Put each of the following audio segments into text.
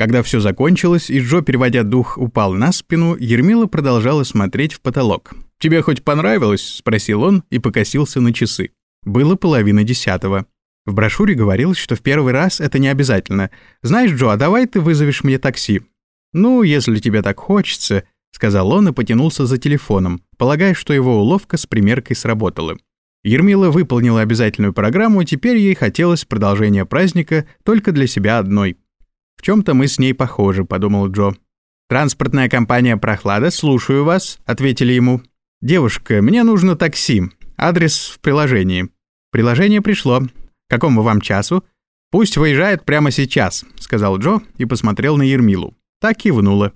Когда все закончилось, и Джо, переводя дух, упал на спину, Ермила продолжала смотреть в потолок. «Тебе хоть понравилось?» — спросил он и покосился на часы. Было половина десятого. В брошюре говорилось, что в первый раз это не обязательно. «Знаешь, Джо, а давай ты вызовешь мне такси». «Ну, если тебе так хочется», — сказал он и потянулся за телефоном, полагая, что его уловка с примеркой сработала. Ермила выполнила обязательную программу, теперь ей хотелось продолжения праздника только для себя одной. «В чем-то мы с ней похожи», — подумал Джо. «Транспортная компания «Прохлада», слушаю вас», — ответили ему. «Девушка, мне нужно такси. Адрес в приложении». «Приложение пришло. Какому вам часу?» «Пусть выезжает прямо сейчас», — сказал Джо и посмотрел на Ермилу. Так кивнула.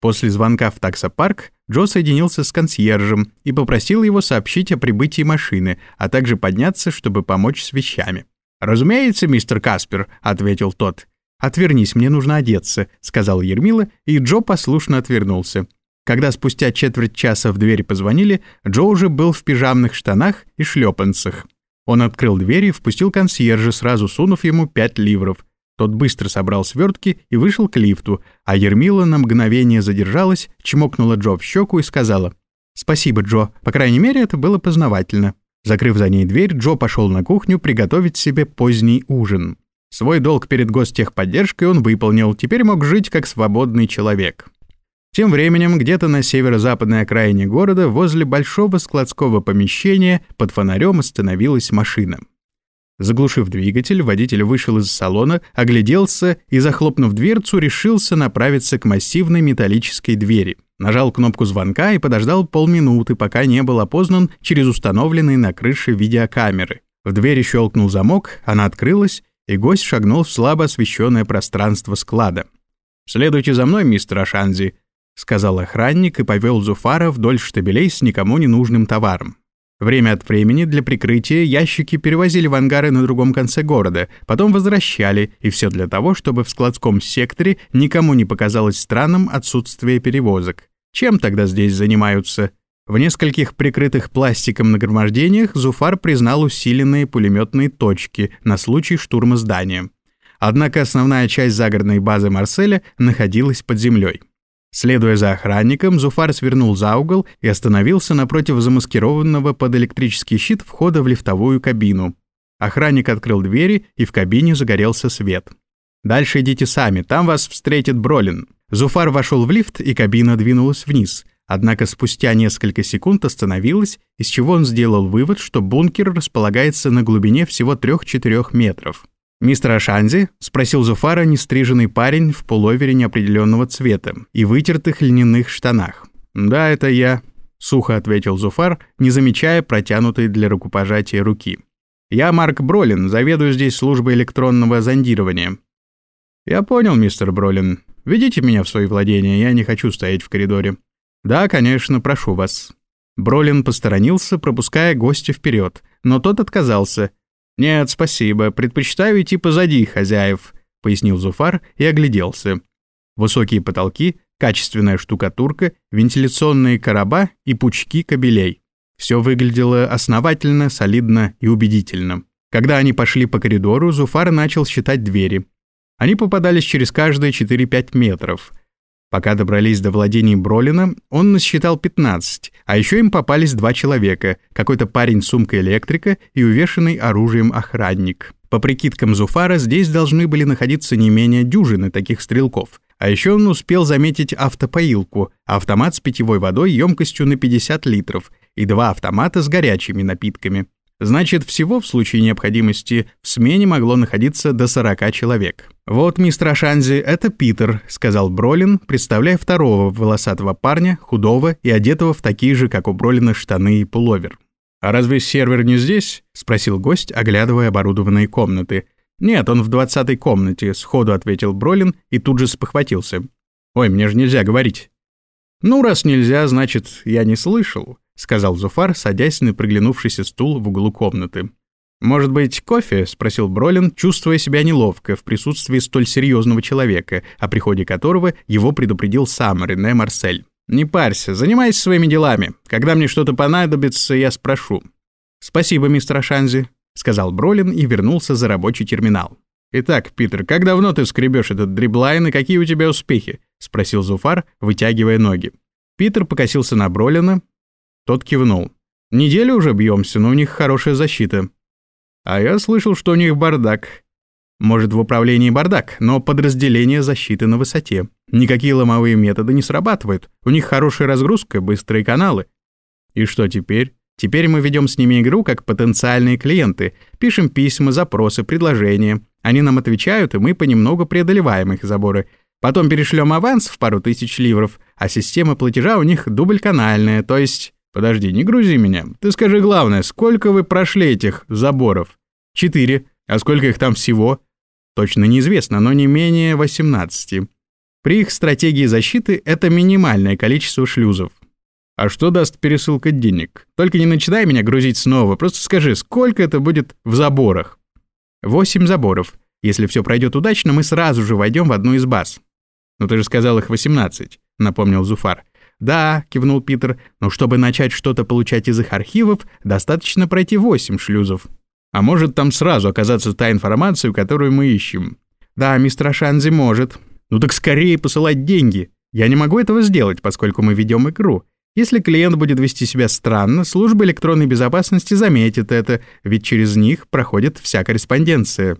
После звонка в таксопарк Джо соединился с консьержем и попросил его сообщить о прибытии машины, а также подняться, чтобы помочь с вещами. «Разумеется, мистер Каспер», — ответил тот. «Отвернись, мне нужно одеться», — сказал Ермила, и Джо послушно отвернулся. Когда спустя четверть часа в дверь позвонили, Джо уже был в пижамных штанах и шлепанцах. Он открыл дверь и впустил консьержа, сразу сунув ему пять ливров. Тот быстро собрал свертки и вышел к лифту, а Ермила на мгновение задержалась, чмокнула Джо в щеку и сказала «Спасибо, Джо, по крайней мере, это было познавательно». Закрыв за ней дверь, Джо пошел на кухню приготовить себе поздний ужин. Свой долг перед гостехподдержкой он выполнил, теперь мог жить как свободный человек. Тем временем, где-то на северо-западной окраине города, возле большого складского помещения, под фонарем остановилась машина. Заглушив двигатель, водитель вышел из салона, огляделся и, захлопнув дверцу, решился направиться к массивной металлической двери. Нажал кнопку звонка и подождал полминуты, пока не был опознан через установленные на крыше видеокамеры. В двери щелкнул замок, она открылась, и гость шагнул в слабо освещенное пространство склада. «Следуйте за мной, мистер Ашанзи», — сказал охранник и повел Зуфара вдоль штабелей с никому не нужным товаром. Время от времени для прикрытия ящики перевозили в ангары на другом конце города, потом возвращали, и все для того, чтобы в складском секторе никому не показалось странным отсутствие перевозок. Чем тогда здесь занимаются? В нескольких прикрытых пластиком нагромождениях Зуфар признал усиленные пулеметные точки на случай штурма здания. Однако основная часть загородной базы Марселя находилась под землей. Следуя за охранником, Зуфар свернул за угол и остановился напротив замаскированного под электрический щит входа в лифтовую кабину. Охранник открыл двери, и в кабине загорелся свет. «Дальше идите сами, там вас встретит Бролин». Зуфар вошел в лифт, и кабина двинулась вниз. Однако спустя несколько секунд остановилась, из чего он сделал вывод, что бункер располагается на глубине всего 3-4 метров. «Мистер Ашанзи?» — спросил Зуфара нестриженный парень в пуловере неопределенного цвета и вытертых льняных штанах. «Да, это я», — сухо ответил Зуфар, не замечая протянутой для рукопожатия руки. «Я Марк Бролин, заведую здесь службой электронного зондирования». «Я понял, мистер Бролин. Ведите меня в свои владения, я не хочу стоять в коридоре». «Да, конечно, прошу вас». Бролин посторонился, пропуская гостя вперед, но тот отказался — «Нет, спасибо, предпочитаю идти позади хозяев», — пояснил Зуфар и огляделся. Высокие потолки, качественная штукатурка, вентиляционные короба и пучки кабелей. Все выглядело основательно, солидно и убедительно. Когда они пошли по коридору, Зуфар начал считать двери. Они попадались через каждые 4-5 метров. Пока добрались до владений Бролина, он насчитал 15, а еще им попались два человека, какой-то парень с сумкой электрика и увешанный оружием охранник. По прикидкам Зуфара, здесь должны были находиться не менее дюжины таких стрелков. А еще он успел заметить автопоилку, автомат с питьевой водой емкостью на 50 литров и два автомата с горячими напитками. Значит, всего в случае необходимости в смене могло находиться до 40 человек. «Вот, мистер Ашанзи, это Питер», — сказал Бролин, представляя второго волосатого парня, худого и одетого в такие же, как у Бролина, штаны и пуловер. «А разве сервер не здесь?» — спросил гость, оглядывая оборудованные комнаты. «Нет, он в двадцатой комнате», — сходу ответил Бролин и тут же спохватился. «Ой, мне же нельзя говорить». «Ну, раз нельзя, значит, я не слышал», — сказал Зуфар, садясь на приглянувшийся стул в углу комнаты. «Может быть, кофе?» — спросил Бролин, чувствуя себя неловко в присутствии столь серьезного человека, о приходе которого его предупредил сам Рене Марсель. «Не парься, занимайся своими делами. Когда мне что-то понадобится, я спрошу». «Спасибо, мистер Ашанзи», — сказал Бролин и вернулся за рабочий терминал. «Итак, Питер, как давно ты скребешь этот дриблайн и какие у тебя успехи?» — спросил Зуфар, вытягивая ноги. Питер покосился на Бролина. Тот кивнул. «Неделю уже бьемся, но у них хорошая защита». «А я слышал, что у них бардак». «Может, в управлении бардак, но подразделение защиты на высоте. Никакие ломовые методы не срабатывают. У них хорошая разгрузка, быстрые каналы». «И что теперь?» Теперь мы ведем с ними игру как потенциальные клиенты, пишем письма, запросы, предложения. Они нам отвечают, и мы понемногу преодолеваем их заборы. Потом перешлем аванс в пару тысяч ливров, а система платежа у них дубль-канальная, то есть... Подожди, не грузи меня. Ты скажи главное, сколько вы прошли этих заборов? Четыре. А сколько их там всего? Точно неизвестно, но не менее 18. При их стратегии защиты это минимальное количество шлюзов. А что даст пересылка денег? Только не начинай меня грузить снова, просто скажи, сколько это будет в заборах? Восемь заборов. Если все пройдет удачно, мы сразу же войдем в одну из баз. Но ты же сказал их 18, напомнил Зуфар. Да, кивнул Питер, но чтобы начать что-то получать из их архивов, достаточно пройти восемь шлюзов. А может там сразу оказаться та информация, которую мы ищем. Да, мистер Ашанзи может. Ну так скорее посылать деньги. Я не могу этого сделать, поскольку мы ведем игру. Если клиент будет вести себя странно, служба электронной безопасности заметит это, ведь через них проходит вся корреспонденция.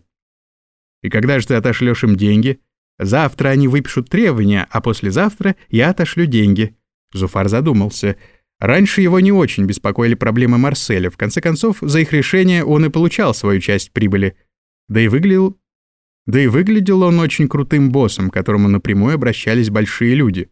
И когда же ты отошлешь им деньги? Завтра они выпишут требования, а послезавтра я отошлю деньги. Зуфар задумался. Раньше его не очень беспокоили проблемы Марселя. В конце концов, за их решение он и получал свою часть прибыли. Да и выглядел... Да и выглядел он очень крутым боссом, к которому напрямую обращались большие люди.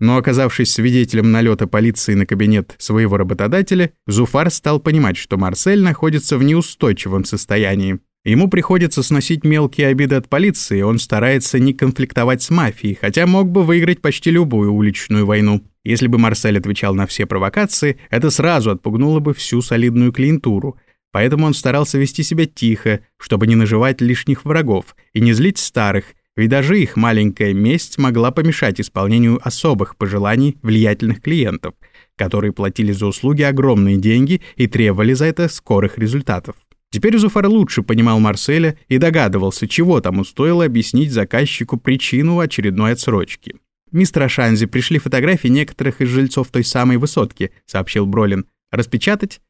Но оказавшись свидетелем налета полиции на кабинет своего работодателя, Зуфар стал понимать, что Марсель находится в неустойчивом состоянии. Ему приходится сносить мелкие обиды от полиции, он старается не конфликтовать с мафией, хотя мог бы выиграть почти любую уличную войну. Если бы Марсель отвечал на все провокации, это сразу отпугнуло бы всю солидную клиентуру. Поэтому он старался вести себя тихо, чтобы не наживать лишних врагов и не злить старых, ведь даже их маленькая месть могла помешать исполнению особых пожеланий влиятельных клиентов, которые платили за услуги огромные деньги и требовали за это скорых результатов. Теперь Зуфар лучше понимал Марселя и догадывался, чего тому стоило объяснить заказчику причину очередной отсрочки. «Мистер Ашанзи, пришли фотографии некоторых из жильцов той самой высотки», — сообщил Бролин. «Распечатать?»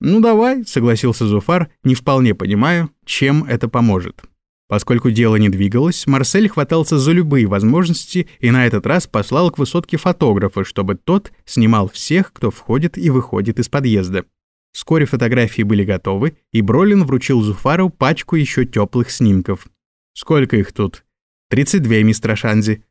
«Ну давай», — согласился Зуфар, не вполне понимая, чем это поможет. Поскольку дело не двигалось, Марсель хватался за любые возможности и на этот раз послал к высотке фотографа, чтобы тот снимал всех, кто входит и выходит из подъезда. Вскоре фотографии были готовы, и Бролин вручил Зуфару пачку еще теплых снимков. «Сколько их тут?» «32, мистер Шанзи».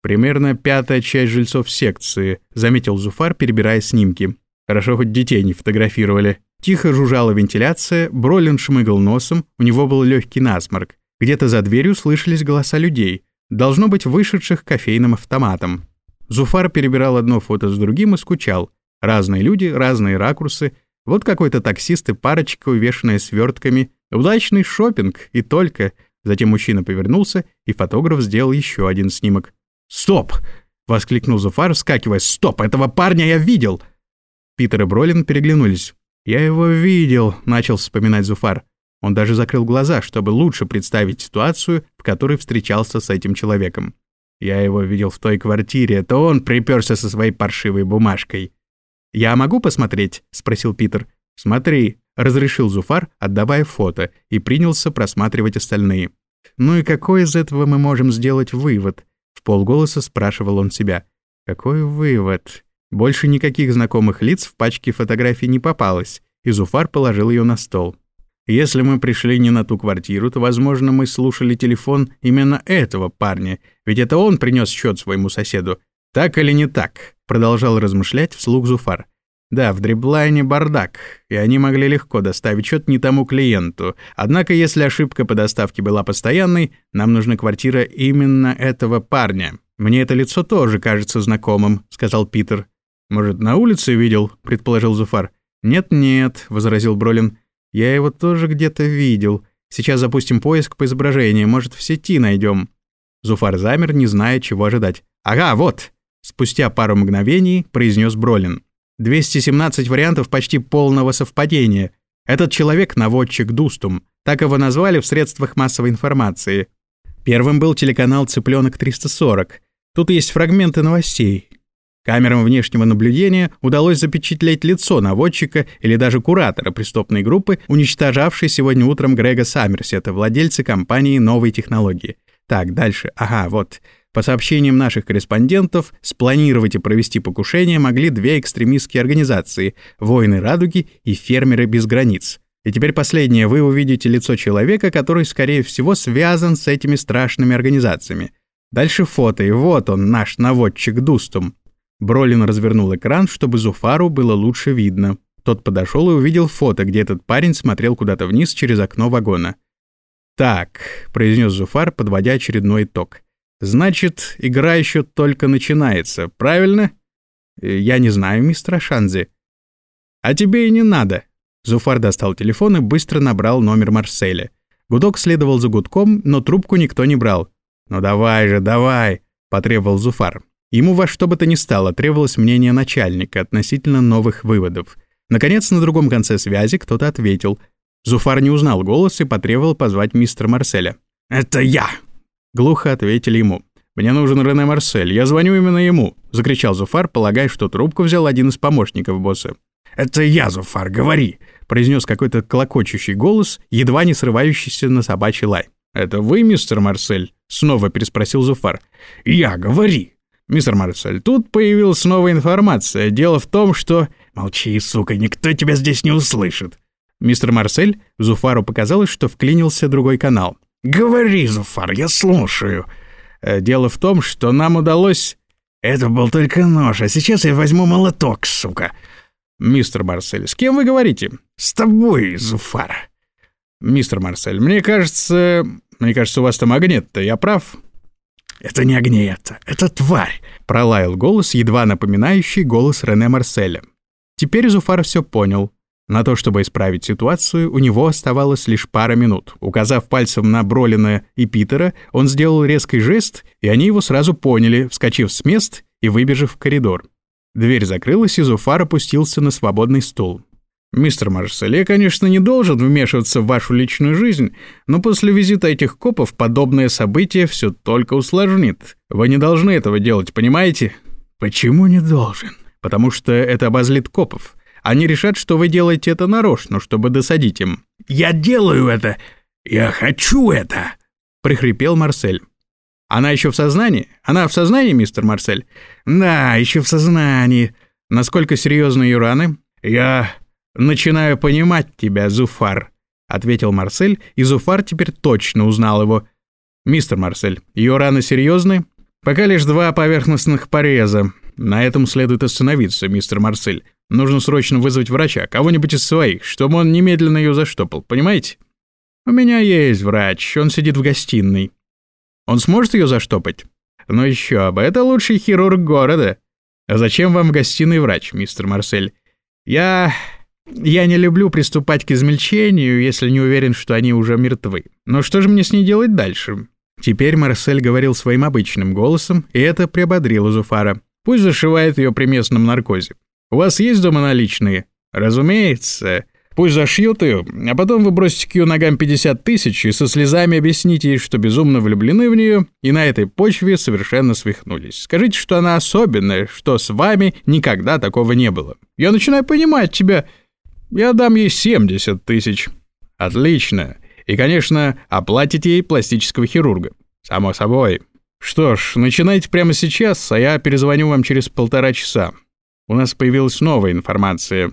«Примерно пятая часть жильцов секции», — заметил Зуфар, перебирая снимки. «Хорошо, хоть детей не фотографировали». Тихо жужжала вентиляция, Бролин шмыгал носом, у него был легкий насморк. Где-то за дверью слышались голоса людей, должно быть вышедших кофейным автоматом. Зуфар перебирал одно фото с другим и скучал. Разные люди, разные ракурсы. Вот какой-то таксист и парочка, увешанная свертками. Удачный шопинг и только. Затем мужчина повернулся, и фотограф сделал еще один снимок. «Стоп!» — воскликнул Зуфар, вскакивая. «Стоп! Этого парня я видел!» Питер и Бролин переглянулись. «Я его видел», — начал вспоминать Зуфар. Он даже закрыл глаза, чтобы лучше представить ситуацию, в которой встречался с этим человеком. Я его видел в той квартире, это он приперся со своей паршивой бумажкой. «Я могу посмотреть?» — спросил Питер. «Смотри», — разрешил Зуфар, отдавая фото, и принялся просматривать остальные. «Ну и какой из этого мы можем сделать вывод?» — в полголоса спрашивал он себя. «Какой вывод?» Больше никаких знакомых лиц в пачке фотографий не попалось, и Зуфар положил ее на стол. Если мы пришли не на ту квартиру, то, возможно, мы слушали телефон именно этого парня, ведь это он принес счет своему соседу. Так или не так? Продолжал размышлять вслух Зуфар. Да, в дриблайне бардак, и они могли легко доставить счет не тому клиенту. Однако, если ошибка по доставке была постоянной, нам нужна квартира именно этого парня. Мне это лицо тоже кажется знакомым, сказал Питер. Может, на улице видел, предположил Зуфар. Нет-нет, возразил Бролин. Я его тоже где-то видел. Сейчас запустим поиск по изображению, может, в сети найдем. Зуфар замер, не зная, чего ожидать. «Ага, вот!» Спустя пару мгновений произнес Бролин. «217 вариантов почти полного совпадения. Этот человек — наводчик Дустум, так его назвали в средствах массовой информации. Первым был телеканал «Цыпленок 340». Тут есть фрагменты новостей. Камерам внешнего наблюдения удалось запечатлеть лицо наводчика или даже куратора преступной группы, уничтожавшей сегодня утром Грега Саммерсета, владельца компании «Новые технологии». Так, дальше. Ага, вот. По сообщениям наших корреспондентов, спланировать и провести покушение могли две экстремистские организации «Воины Радуги» и «Фермеры без границ». И теперь последнее. Вы увидите лицо человека, который, скорее всего, связан с этими страшными организациями. Дальше фото, и вот он, наш наводчик Дустум. Бролин развернул экран, чтобы Зуфару было лучше видно. Тот подошел и увидел фото, где этот парень смотрел куда-то вниз через окно вагона. «Так», — произнес Зуфар, подводя очередной итог. «Значит, игра еще только начинается, правильно?» «Я не знаю, мистер Ашанзи». «А тебе и не надо». Зуфар достал телефон и быстро набрал номер Марселя. Гудок следовал за гудком, но трубку никто не брал. «Ну давай же, давай!» — потребовал Зуфар. Ему во что бы то ни стало требовалось мнение начальника относительно новых выводов. Наконец, на другом конце связи кто-то ответил. Зуфар не узнал голос и потребовал позвать мистера Марселя. «Это я!» Глухо ответили ему. «Мне нужен Рене Марсель, я звоню именно ему», — закричал Зуфар, полагая, что трубку взял один из помощников босса. «Это я, Зуфар, говори», — произнес какой-то клокочущий голос, едва не срывающийся на собачий лай. «Это вы, мистер Марсель?» — снова переспросил Зуфар. «Я, говори». «Мистер Марсель, тут появилась новая информация. Дело в том, что...» «Молчи, сука, никто тебя здесь не услышит». Мистер Марсель, Зуфару показалось, что вклинился другой канал. «Говори, Зуфар, я слушаю». Э, «Дело в том, что нам удалось...» «Это был только нож, а сейчас я возьму молоток, сука». «Мистер Марсель, с кем вы говорите?» «С тобой, Зуфар». «Мистер Марсель, мне кажется... Мне кажется, у вас там магнит-то, я прав?» «Это не огнета, это тварь!» — пролаял голос, едва напоминающий голос Рене Марселя. Теперь Зуфар все понял. На то, чтобы исправить ситуацию, у него оставалось лишь пара минут. Указав пальцем на Бролина и Питера, он сделал резкий жест, и они его сразу поняли, вскочив с мест и выбежав в коридор. Дверь закрылась, и Зуфар опустился на свободный стул. «Мистер Марсель, я, конечно, не должен вмешиваться в вашу личную жизнь, но после визита этих копов подобное событие все только усложнит. Вы не должны этого делать, понимаете?» «Почему не должен?» «Потому что это обозлит копов. Они решат, что вы делаете это нарочно, чтобы досадить им». «Я делаю это! Я хочу это!» — прихрипел Марсель. «Она еще в сознании? Она в сознании, мистер Марсель?» «Да, еще в сознании». «Насколько серьезны ее раны?» «Я начинаю понимать тебя, Зуфар», — ответил Марсель, и Зуфар теперь точно узнал его. «Мистер Марсель, ее раны серьезны?» «Пока лишь два поверхностных пореза. На этом следует остановиться, мистер Марсель. Нужно срочно вызвать врача, кого-нибудь из своих, чтобы он немедленно ее заштопал, понимаете? У меня есть врач, он сидит в гостиной. Он сможет ее заштопать? Ну еще бы, это лучший хирург города. А зачем вам в гостиной врач, мистер Марсель? Я... Я не люблю приступать к измельчению, если не уверен, что они уже мертвы. Но что же мне с ней делать дальше? Теперь Марсель говорил своим обычным голосом, и это приободрило Зуфара. Пусть зашивает ее при местном наркозе. У вас есть дома наличные? Разумеется. Пусть зашьет ее, а потом вы бросите к ее ногам 50 тысяч и со слезами объясните ей, что безумно влюблены в нее и на этой почве совершенно свихнулись. Скажите, что она особенная, что с вами никогда такого не было. Я начинаю понимать тебя. Я дам ей 70 тысяч. Отлично. И, конечно, оплатите ей пластического хирурга. Само собой. Что ж, начинайте прямо сейчас, а я перезвоню вам через полтора часа. У нас появилась новая информация.